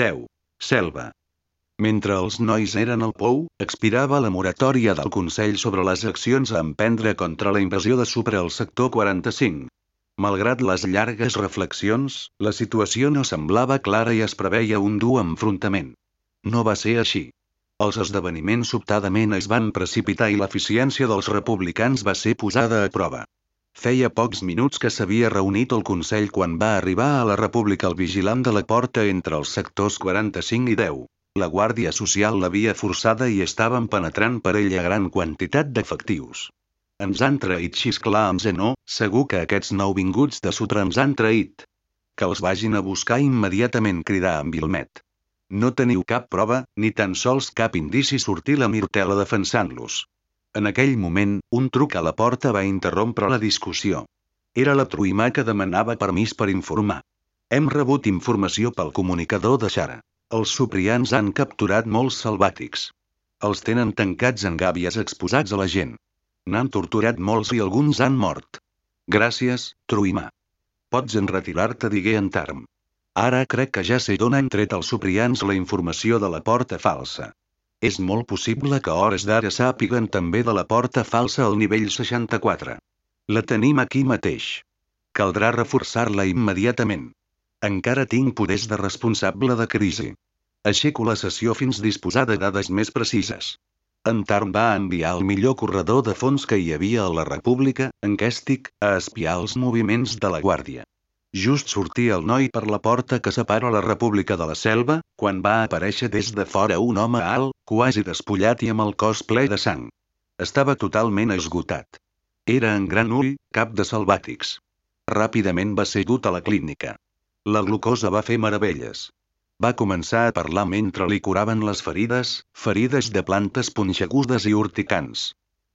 10. Selva. Mentre els nois eren al pou, expirava la moratòria del Consell sobre les accions a emprendre contra la invasió de Supra al sector 45. Malgrat les llargues reflexions, la situació no semblava clara i es preveia un dur enfrontament. No va ser així. Els esdeveniments sobtadament es van precipitar i l'eficiència dels republicans va ser posada a prova. Feia pocs minuts que s'havia reunit el Consell quan va arribar a la República el vigilant de la porta entre els sectors 45 i 10. La Guàrdia Social l'havia forçada i estaven penetrant per ella gran quantitat d'efectius. Ens han traït xisclar amb Zenó, segur que aquests nouvinguts de Sutra ens han traït. Que els vagin a buscar immediatament cridar amb Vilmet. No teniu cap prova, ni tan sols cap indici sortir la Mirtela defensant-los. En aquell moment, un truc a la porta va interrompre la discussió. Era la Truimà que demanava permís per informar. Hem rebut informació pel comunicador de Xara. Els suprians han capturat molts salvàtics. Els tenen tancats en gàbies exposats a la gent. N'han torturat molts i alguns han mort. Gràcies, Truimà. Pots enretirar-te, digué en Tarm. Ara crec que ja sé d'on han tret els suprians la informació de la porta falsa. És molt possible que hores d'ara sàpiguen també de la porta falsa al nivell 64. La tenim aquí mateix. Caldrà reforçar-la immediatament. Encara tinc poders de responsable de crisi. Aixeco la sessió fins disposar de dades més precises. En Tarn va enviar el millor corredor de fons que hi havia a la República, en Kèstic, a espiar els moviments de la Guàrdia. Just sortia el noi per la porta que separa la República de la Selva, quan va aparèixer des de fora un home alt, quasi despullat i amb el cos ple de sang. Estava totalment esgotat. Era en gran ull, cap de salvàtics. Ràpidament va ser dut a la clínica. La glucosa va fer meravelles. Va començar a parlar mentre li curaven les ferides, ferides de plantes punxegudes i urticants.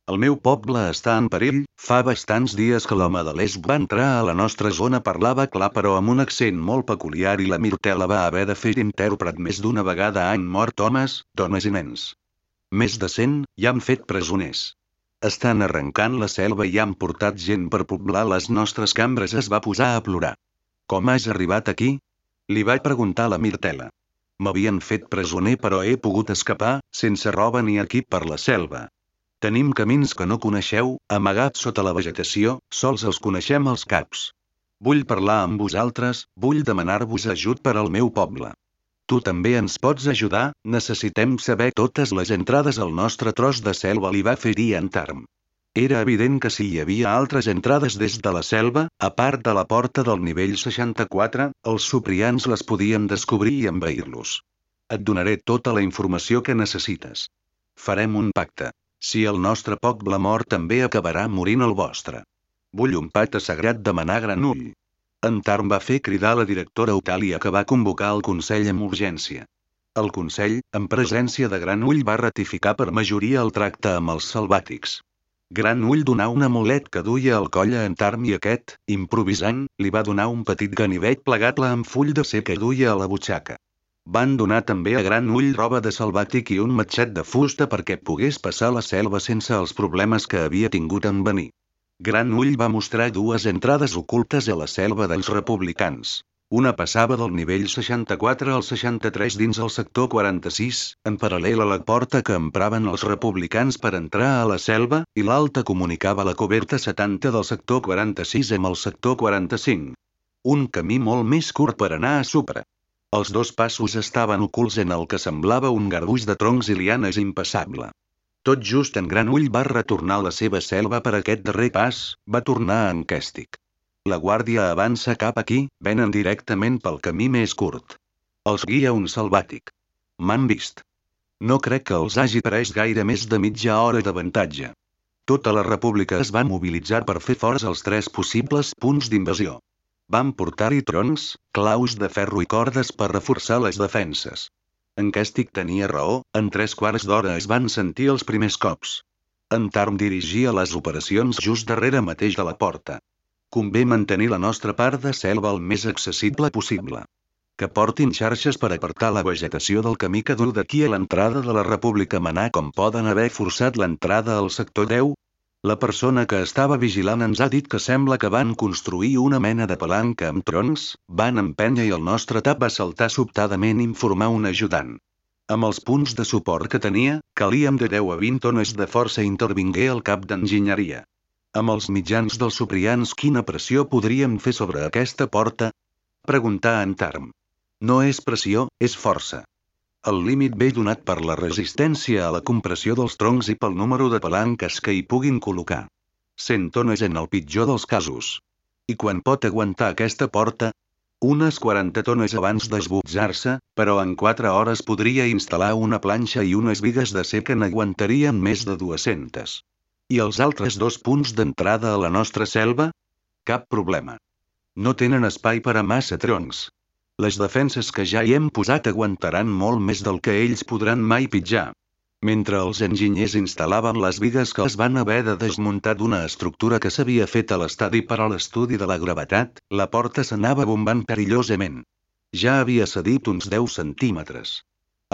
El meu poble està en perill, fa bastants dies que l'home de l'est va entrar a la nostra zona parlava clar però amb un accent molt peculiar i la Mirtela va haver de fer intèrpret més d'una vegada han mort homes, dones i nens. Més de cent, i han fet presoners. Estan arrencant la selva i han portat gent per poblar les nostres cambres es va posar a plorar. Com has arribat aquí? Li vaig preguntar la Mirtela. M'havien fet presoner però he pogut escapar, sense roba ni equip per la selva. Tenim camins que no coneixeu, amagats sota la vegetació, sols els coneixem els caps. Vull parlar amb vosaltres, vull demanar-vos ajut per al meu poble. Tu també ens pots ajudar, necessitem saber totes les entrades al nostre tros de selva li va fer dir en Tarm. Era evident que si hi havia altres entrades des de la selva, a part de la porta del nivell 64, els suprians les podien descobrir i envair-los. Et donaré tota la informació que necessites. Farem un pacte. Si el nostre poble mort també acabarà morint el vostre. Vull un pacte sagrat de manar granull. En Tarm va fer cridar la directora Eutàlia que va convocar el Consell amb urgència. El Consell, en presència de Granull va ratificar per majoria el tracte amb els salvàtics. Gran Ull donà un amulet que duia al coll a en Tarm i aquest, improvisant, li va donar un petit ganivet plegat-la amb full de ser que duia a la butxaca. Van donar també a Gran Ull roba de salvàtic i un matxet de fusta perquè pogués passar la selva sense els problemes que havia tingut en venir. Gran Ull va mostrar dues entrades ocultes a la selva dels republicans. Una passava del nivell 64 al 63 dins el sector 46, en paral·lel a la porta que empraven els republicans per entrar a la selva, i l'alta comunicava la coberta 70 del sector 46 amb el sector 45. Un camí molt més curt per anar a Supra. Els dos passos estaven ocults en el que semblava un garbuix de troncs i lianes impassable. Tot just en Gran Ull va retornar a la seva selva per aquest darrer pas, va tornar en Kèstic. La guàrdia avança cap aquí, venen directament pel camí més curt. Els guia un salvàtic. M'han vist. No crec que els hagi pres gaire més de mitja hora d'avantatge. Tota la república es va mobilitzar per fer forts els tres possibles punts d'invasió. Van portar-hi troncs, claus de ferro i cordes per reforçar les defenses. En Càstig tenia raó, en tres quarts d'hora es van sentir els primers cops. En Tarm dirigia les operacions just darrere mateix de la porta. Convé mantenir la nostra part de selva el més accessible possible. Que portin xarxes per apartar la vegetació del camí que du d'aquí a l'entrada de la República Manà com poden haver forçat l'entrada al sector 10? La persona que estava vigilant ens ha dit que sembla que van construir una mena de palanca amb troncs, van empènyer i el nostre tap va saltar sobtadament informar un ajudant. Amb els punts de suport que tenia, calíem de 10 a 20 tones de força intervingué el cap d'enginyeria. Amb els mitjans dels suprians quina pressió podríem fer sobre aquesta porta? Preguntà en Tarm. No és pressió, és força. El límit ve donat per la resistència a la compressió dels troncs i pel número de palanques que hi puguin col·locar. 100 tones en el pitjor dels casos. I quan pot aguantar aquesta porta? Unes 40 tones abans d'esbutzar-se, però en 4 hores podria instal·lar una planxa i unes vigues de ser que n'aguantarien més de 200. I els altres dos punts d'entrada a la nostra selva? Cap problema. No tenen espai per a massa troncs. Les defenses que ja hi hem posat aguantaran molt més del que ells podran mai pitjar. Mentre els enginyers instal·laven les vigues que es van haver de desmuntar d'una estructura que s'havia fet a l'estadi per a l'estudi de la gravetat, la porta s'anava bombant perillosament. Ja havia cedit uns 10 centímetres.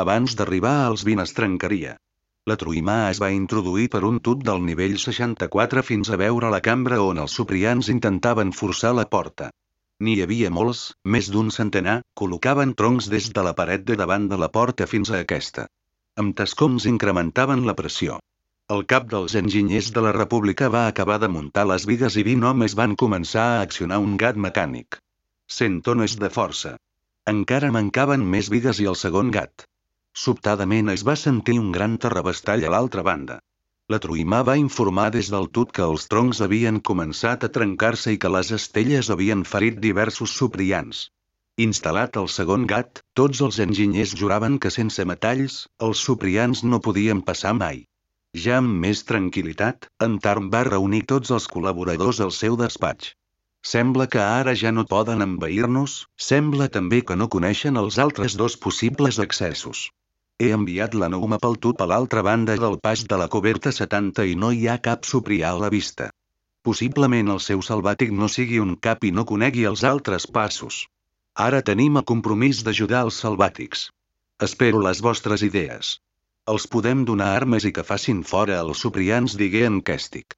Abans d'arribar als 20 es trencaria. La truimà es va introduir per un tub del nivell 64 fins a veure la cambra on els suprians intentaven forçar la porta. N'hi havia molts, més d'un centenar, col·locaven troncs des de la paret de davant de la porta fins a aquesta. Amb tascoms incrementaven la pressió. El cap dels enginyers de la República va acabar de muntar les vigues i 20 homes van començar a accionar un gat mecànic. Cent tones de força. Encara mancaven més vigues i el segon gat. Sobtadament es va sentir un gran terrabastall a l'altra banda. La Truimà va informar des del tut que els troncs havien començat a trencar-se i que les estelles havien ferit diversos suprians. Instal·lat el segon gat, tots els enginyers juraven que sense metalls, els suprians no podien passar mai. Ja amb més tranquil·litat, en Tarm va reunir tots els col·laboradors al seu despatx. Sembla que ara ja no poden envair-nos, sembla també que no coneixen els altres dos possibles accessos. He enviat la Nouma pel tub a l'altra banda del pas de la coberta 70 i no hi ha cap suprià a la vista. Possiblement el seu salvàtic no sigui un cap i no conegui els altres passos. Ara tenim el compromís d'ajudar els salvàtics. Espero les vostres idees. Els podem donar armes i que facin fora els suprians digué en Kèstic.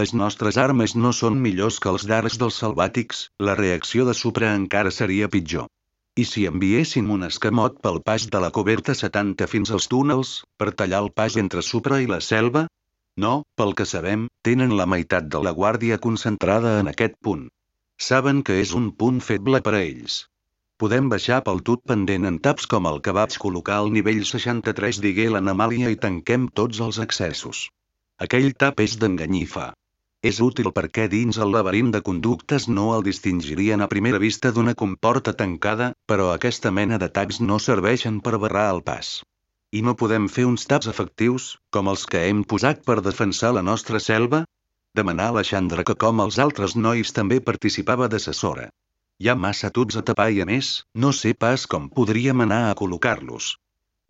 Les nostres armes no són millors que els d'arcs dels salvàtics, la reacció de Supra encara seria pitjor. I si enviéssim un escamot pel pas de la coberta 70 fins als túnels, per tallar el pas entre Supra i la selva? No, pel que sabem, tenen la meitat de la guàrdia concentrada en aquest punt. Saben que és un punt feble per a ells. Podem baixar pel tut pendent en taps com el que vaig col·locar al nivell 63 digué l'Anamàlia i tanquem tots els accessos. Aquell tap és d'enganyifa. És útil perquè dins el laberint de conductes no el distingirien a primera vista d'una comporta tancada, però aquesta mena de tags no serveixen per barrar el pas. I no podem fer uns taps efectius, com els que hem posat per defensar la nostra selva? Demanà la Xandra que com els altres nois també participava d'assessora. Hi ha massa tuts a tapar i a més, no sé pas com podríem anar a col·locar-los.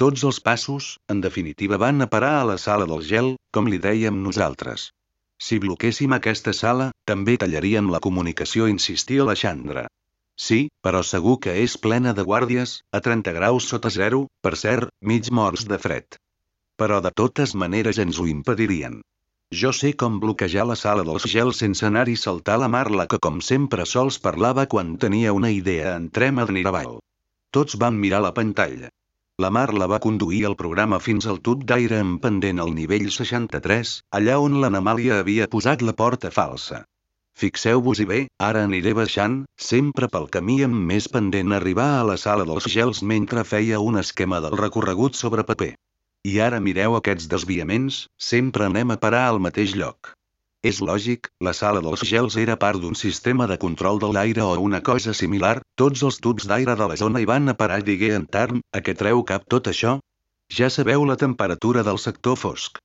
Tots els passos, en definitiva van a parar a la sala del gel, com li dèiem nosaltres. Si bloquéssim aquesta sala, també tallaríem la comunicació insistia la Xandra. Sí, però segur que és plena de guàrdies, a 30 graus sota zero, per cert, mig morts de fred. Però de totes maneres ens ho impedirien. Jo sé com bloquejar la sala dels gels sense anar-hi saltar la Marla que com sempre sols parlava quan tenia una idea en trema de Niraval. Tots van mirar la pantalla. La Mar la va conduir el programa fins al tub d'aire en pendent al nivell 63, allà on l'Anamàlia havia posat la porta falsa. Fixeu-vos-hi bé, ara aniré baixant, sempre pel camí amb més pendent arribar a la sala dels gels mentre feia un esquema del recorregut sobre paper. I ara mireu aquests desviaments, sempre anem a parar al mateix lloc. És lògic, la sala dels gels era part d'un sistema de control de l'aire o una cosa similar, tots els tubs d'aire de la zona hi van a parar digué en Tarn, a què treu cap tot això? Ja sabeu la temperatura del sector fosc.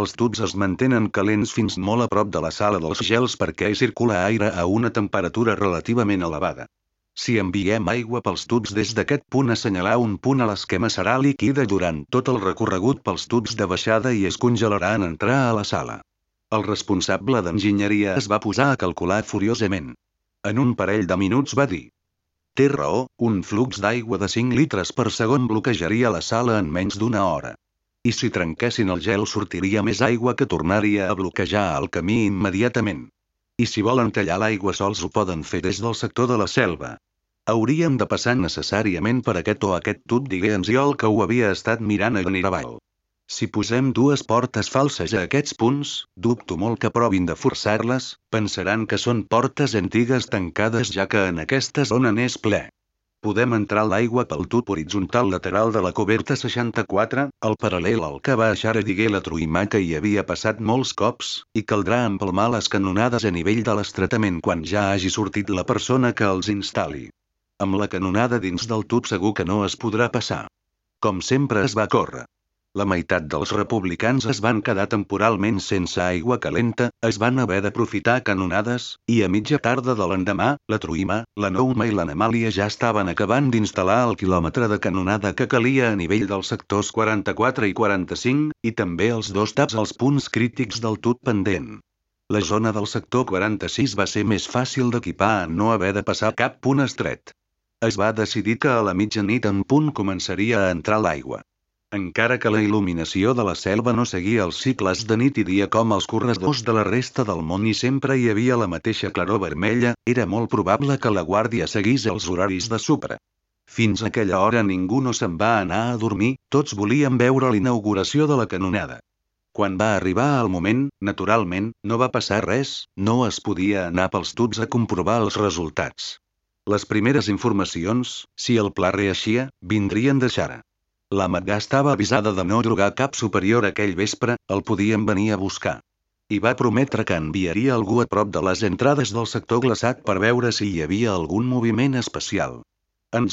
Els tubs es mantenen calents fins molt a prop de la sala dels gels perquè circula aire a una temperatura relativament elevada. Si enviem aigua pels tubs des d'aquest punt assenyalar un punt a l'esquema serà líquida durant tot el recorregut pels tubs de baixada i es congelarà en entrar a la sala. El responsable d'enginyeria es va posar a calcular furiosament. En un parell de minuts va dir. Té raó, un flux d'aigua de 5 litres per segon bloquejaria la sala en menys d'una hora. I si trenquessin el gel sortiria més aigua que tornaria a bloquejar el camí immediatament. I si volen tallar l'aigua sols ho poden fer des del sector de la selva. Hauríem de passar necessàriament per aquest o aquest tub digué Anziol que ho havia estat mirant a avall. Si posem dues portes falses a aquests punts, dubto molt que provin de forçar-les, pensaran que són portes antigues tancades ja que en aquesta zona n'és ple. Podem entrar l'aigua pel tub horitzontal lateral de la coberta 64, el paral·lel al que va a digué la truimà que hi havia passat molts cops, i caldrà empalmar les canonades a nivell de l'estretament quan ja hagi sortit la persona que els instal·li. Amb la canonada dins del tub segur que no es podrà passar. Com sempre es va córrer. La meitat dels republicans es van quedar temporalment sense aigua calenta, es van haver d'aprofitar canonades, i a mitja tarda de l'endemà, la Truima, la Nouma i l'Anamàlia ja estaven acabant d'instal·lar el quilòmetre de canonada que calia a nivell dels sectors 44 i 45, i també els dos taps als punts crítics del tut pendent. La zona del sector 46 va ser més fàcil d'equipar en no haver de passar cap punt estret. Es va decidir que a la mitjanit en punt començaria a entrar l'aigua. Encara que la il·luminació de la selva no seguia els cicles de nit i dia com els corredors de la resta del món i sempre hi havia la mateixa claror vermella, era molt probable que la guàrdia seguís els horaris de supra. Fins aquella hora ningú no se'n va anar a dormir, tots volien veure l'inauguració de la canonada. Quan va arribar el moment, naturalment, no va passar res, no es podia anar pels tuts a comprovar els resultats. Les primeres informacions, si el pla reeixia, vindrien de Xara. La Magà estava avisada de no drogar cap superior aquell vespre, el podien venir a buscar. I va prometre que enviaria algú a prop de les entrades del sector glaçat per veure si hi havia algun moviment especial.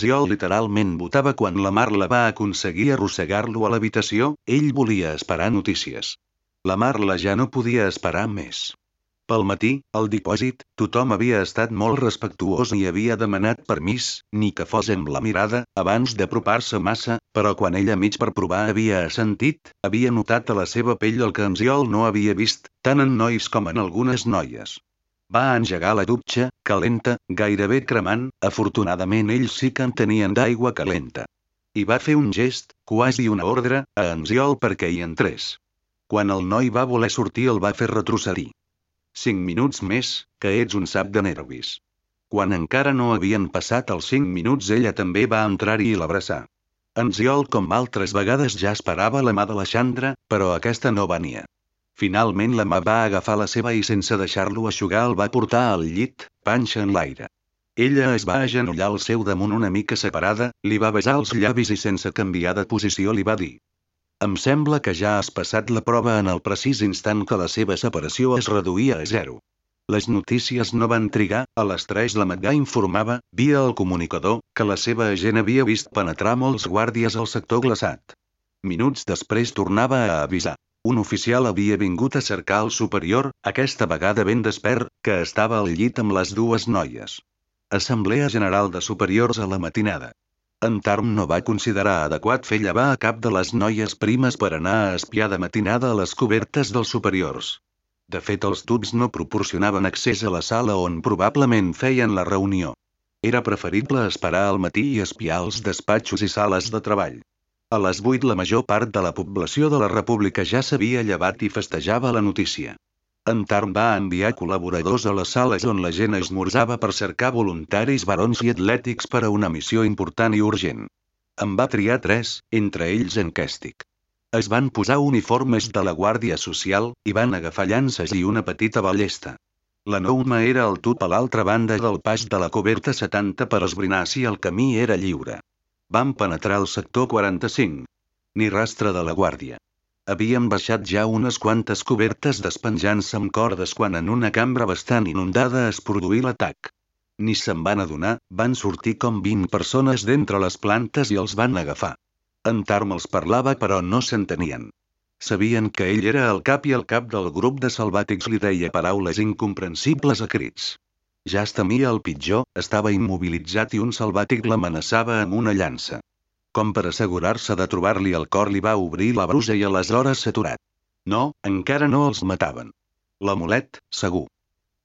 Ziol literalment votava quan la Marla va aconseguir arrossegar-lo a l'habitació, ell volia esperar notícies. La Marla ja no podia esperar més. Pel matí, al dipòsit, tothom havia estat molt respectuós i havia demanat permís, ni que fos amb la mirada, abans d'apropar-se massa, però quan ella mig per provar havia assentit, havia notat a la seva pell el que Anziol no havia vist, tant en nois com en algunes noies. Va engegar la dutxa, calenta, gairebé cremant, afortunadament ells sí que en tenien d'aigua calenta. I va fer un gest, quasi una ordre, a Anziol perquè hi entrés. Quan el noi va voler sortir el va fer retrocedir. Cinc minuts més, que ets un sap de nervis. Quan encara no havien passat els cinc minuts ella també va entrar-hi i l'abraçar. En Ziol com altres vegades ja esperava la mà de la Xandra, però aquesta no venia. Finalment la mà va agafar la seva i sense deixar-lo aixugar el va portar al llit, panxa en l'aire. Ella es va agenollar al seu damunt una mica separada, li va besar els llavis i sense canviar de posició li va dir em sembla que ja has passat la prova en el precís instant que la seva separació es reduïa a zero. Les notícies no van trigar, a les 3 la Magà informava, via el comunicador, que la seva agent havia vist penetrar molts guàrdies al sector glaçat. Minuts després tornava a avisar. Un oficial havia vingut a cercar el superior, aquesta vegada ben despert, que estava al llit amb les dues noies. Assemblea General de Superiors a la matinada. En Tarm no va considerar adequat fer llevar a cap de les noies primes per anar a espiar de matinada a les cobertes dels superiors. De fet els tubs no proporcionaven accés a la sala on probablement feien la reunió. Era preferible esperar al matí i espiar els despatxos i sales de treball. A les 8 la major part de la població de la república ja s'havia llevat i festejava la notícia. En Tarn va enviar col·laboradors a les sales on la gent esmorzava per cercar voluntaris barons i atlètics per a una missió important i urgent. En va triar tres, entre ells en Kèstic. Es van posar uniformes de la Guàrdia Social, i van agafar llances i una petita ballesta. La Nouma era al tut a l'altra banda del pas de la coberta 70 per esbrinar si el camí era lliure. Van penetrar el sector 45. Ni rastre de la Guàrdia. Havien baixat ja unes quantes cobertes despenjant-se amb cordes quan en una cambra bastant inundada es produí l'atac. Ni se'n van adonar, van sortir com 20 persones d'entre les plantes i els van agafar. En Tarm els parlava però no s'entenien. Sabien que ell era el cap i el cap del grup de salvàtics li deia paraules incomprensibles a crits. Ja es temia el pitjor, estava immobilitzat i un salvàtic l'amenaçava amb una llança. Com per assegurar-se de trobar-li el cor li va obrir la brusa i aleshores s'ha aturat. No, encara no els mataven. L'amulet, segur.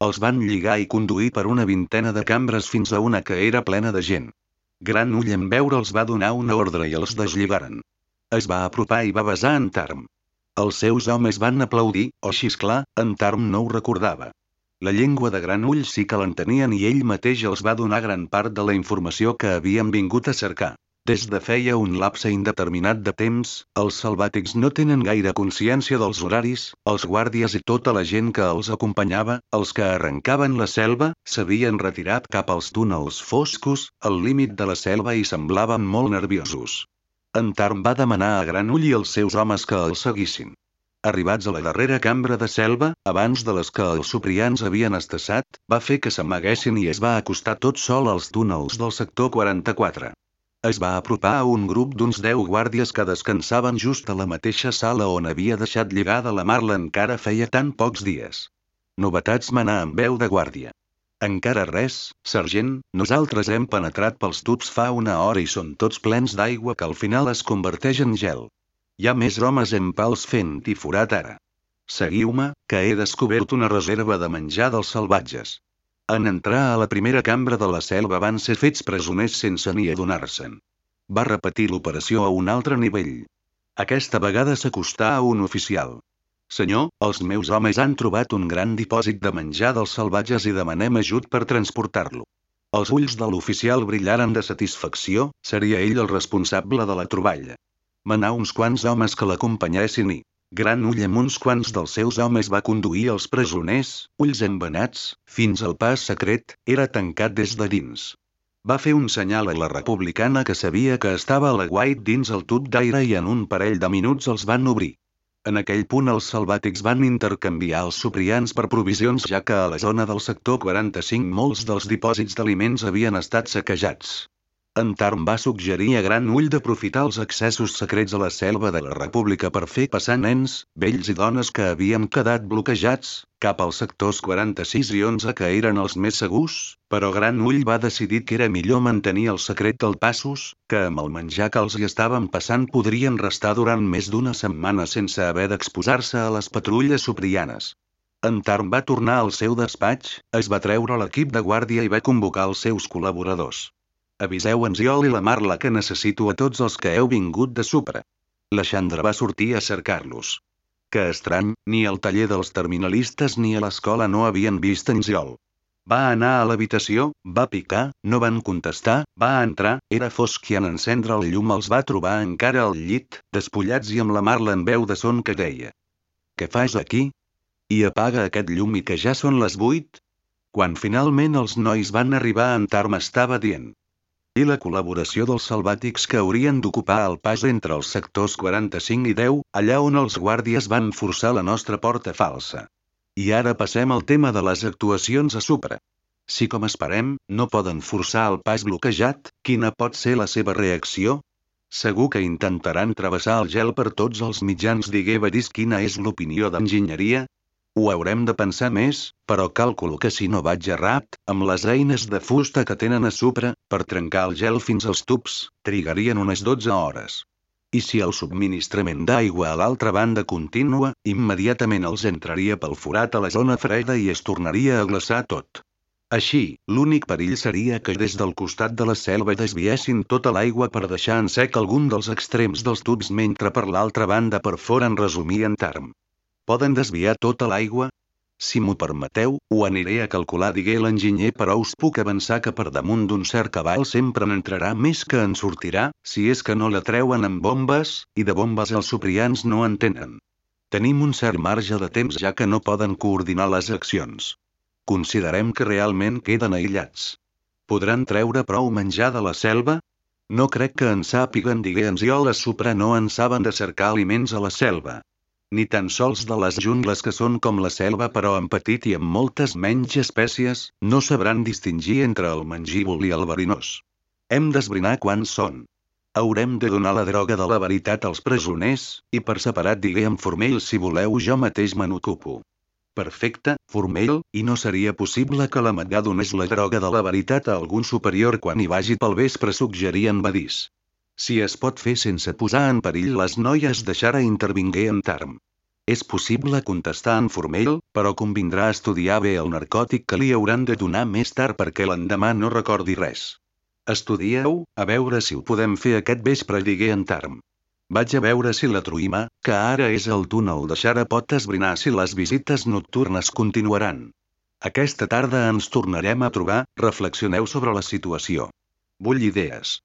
Els van lligar i conduir per una vintena de cambres fins a una que era plena de gent. Gran ull en veure'ls va donar una ordre i els deslligaren. Es va apropar i va besar en Tarm. Els seus homes van aplaudir, o xisclar, en Tarm no ho recordava. La llengua de gran ull sí que l'entenien i ell mateix els va donar gran part de la informació que havien vingut a cercar. Des de feia un lapse indeterminat de temps, els salvàtics no tenen gaire consciència dels horaris, els guàrdies i tota la gent que els acompanyava, els que arrencaven la selva, s'havien retirat cap als túnels foscos, al límit de la selva i semblaven molt nerviosos. En Tarm va demanar a Gran Ull i els seus homes que el seguissin. Arribats a la darrera cambra de selva, abans de les que els suprians havien estassat, va fer que s'amaguessin i es va acostar tot sol als túnels del sector 44. Es va apropar a un grup d'uns deu guàrdies que descansaven just a la mateixa sala on havia deixat lligada la Marla encara feia tan pocs dies. Novetats manà amb veu de guàrdia. Encara res, sergent, nosaltres hem penetrat pels tubs fa una hora i són tots plens d'aigua que al final es converteix en gel. Hi ha més homes en pals fent i forat ara. Seguiu-me, que he descobert una reserva de menjar dels salvatges. En entrar a la primera cambra de la selva van ser fets presoners sense ni adonar-se'n. Va repetir l'operació a un altre nivell. Aquesta vegada s'acostà a un oficial. Senyor, els meus homes han trobat un gran dipòsit de menjar dels salvatges i demanem ajut per transportar-lo. Els ulls de l'oficial brillaren de satisfacció, seria ell el responsable de la troballa. Manà uns quants homes que l'acompanyessin i, Gran Ull amb uns quants dels seus homes va conduir els presoners, ulls embenats, fins al pas secret, era tancat des de dins. Va fer un senyal a la republicana que sabia que estava a la guait dins el tub d'aire i en un parell de minuts els van obrir. En aquell punt els salvàtics van intercanviar els suprians per provisions ja que a la zona del sector 45 molts dels dipòsits d'aliments havien estat saquejats. En Tarm va suggerir a Gran Ull d'aprofitar els accessos secrets a la selva de la República per fer passar nens, vells i dones que havien quedat bloquejats, cap als sectors 46 i 11 que eren els més segurs, però Gran Ull va decidir que era millor mantenir el secret del passos, que amb el menjar que els hi estaven passant podrien restar durant més d'una setmana sense haver d'exposar-se a les patrulles suprianes. En Tarm va tornar al seu despatx, es va treure l'equip de guàrdia i va convocar els seus col·laboradors. Aviseu en Ziol i la Marla que necessito a tots els que heu vingut de Supra. La Xandra va sortir a cercar-los. Que estrany, ni al taller dels terminalistes ni a l'escola no havien vist en Ziol. Va anar a l'habitació, va picar, no van contestar, va entrar, era fosc i en encendre el llum els va trobar encara al llit, despullats i amb la Marla en veu de son que deia. Què fas aquí? I apaga aquest llum i que ja són les vuit? Quan finalment els nois van arribar en Tarm estava dient i la col·laboració dels salvàtics que haurien d'ocupar el pas entre els sectors 45 i 10, allà on els guàrdies van forçar la nostra porta falsa. I ara passem al tema de les actuacions a Supra. Si com esperem, no poden forçar el pas bloquejat, quina pot ser la seva reacció? Segur que intentaran travessar el gel per tots els mitjans digué Badis quina és l'opinió d'enginyeria, ho haurem de pensar més, però càlculo que si no vaig errat, amb les eines de fusta que tenen a Supra, per trencar el gel fins als tubs, trigarien unes 12 hores. I si el subministrament d'aigua a l'altra banda continua, immediatament els entraria pel forat a la zona freda i es tornaria a glaçar tot. Així, l'únic perill seria que des del costat de la selva desviessin tota l'aigua per deixar en sec algun dels extrems dels tubs mentre per l'altra banda per fora en resumir en term. Poden desviar tota l'aigua? Si m'ho permeteu, ho aniré a calcular digué l'enginyer però us puc avançar que per damunt d'un cert cavall sempre n'entrarà més que en sortirà, si és que no la treuen amb bombes, i de bombes els suprians no en tenen. Tenim un cert marge de temps ja que no poden coordinar les accions. Considerem que realment queden aïllats. Podran treure prou menjar de la selva? No crec que en sàpiguen digué en Ziola Supra no en saben de cercar aliments a la selva ni tan sols de les jungles que són com la selva però en petit i amb moltes menys espècies, no sabran distingir entre el mangívol i el verinós. Hem d'esbrinar quants són. Haurem de donar la droga de la veritat als presoners, i per separat digué en Formell si voleu jo mateix me n'ocupo. Perfecte, Formell, i no seria possible que la Magà donés la droga de la veritat a algun superior quan hi vagi pel vespre suggerien Badís. Si es pot fer sense posar en perill les noies deixara intervingué en Tarm. És possible contestar en Formell, però convindrà estudiar bé el narcòtic que li hauran de donar més tard perquè l'endemà no recordi res. Estudieu, a veure si ho podem fer aquest vespre digué en Tarm. Vaig a veure si la Truima, que ara és el túnel de Xara pot esbrinar si les visites nocturnes continuaran. Aquesta tarda ens tornarem a trobar, reflexioneu sobre la situació. Vull idees.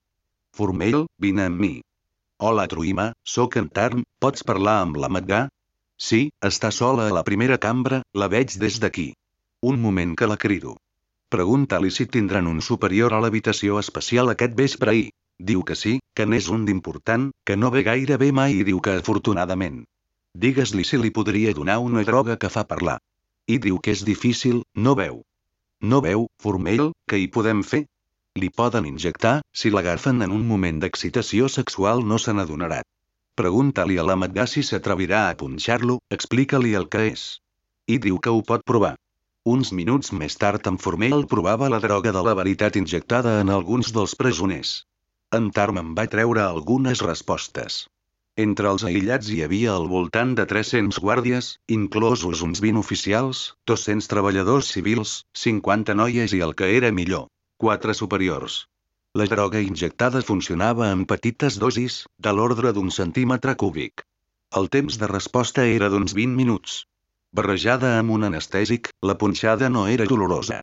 Formell, vine amb mi. Hola Truima, sóc en Tarn, pots parlar amb la Magà? Sí, està sola a la primera cambra, la veig des d'aquí. Un moment que la crido. Pregunta-li si tindran un superior a l'habitació especial aquest vespre i... Diu que sí, que n'és un d'important, que no ve gaire bé mai i diu que afortunadament. Digues-li si li podria donar una droga que fa parlar. I diu que és difícil, no veu. No veu, Formell, que hi podem fer? Li poden injectar, si l'agafen en un moment d'excitació sexual no se n'adonarà. Pregunta-li a la Magà si s'atrevirà a punxar-lo, explica-li el que és. I diu que ho pot provar. Uns minuts més tard en Formell provava la droga de la veritat injectada en alguns dels presoners. En Tarm em va treure algunes respostes. Entre els aïllats hi havia al voltant de 300 guàrdies, inclosos uns 20 oficials, 200 treballadors civils, 50 noies i el que era millor, 4 superiors. La droga injectada funcionava en petites dosis, de l'ordre d'un centímetre cúbic. El temps de resposta era d'uns 20 minuts. Barrejada amb un anestèsic, la punxada no era dolorosa.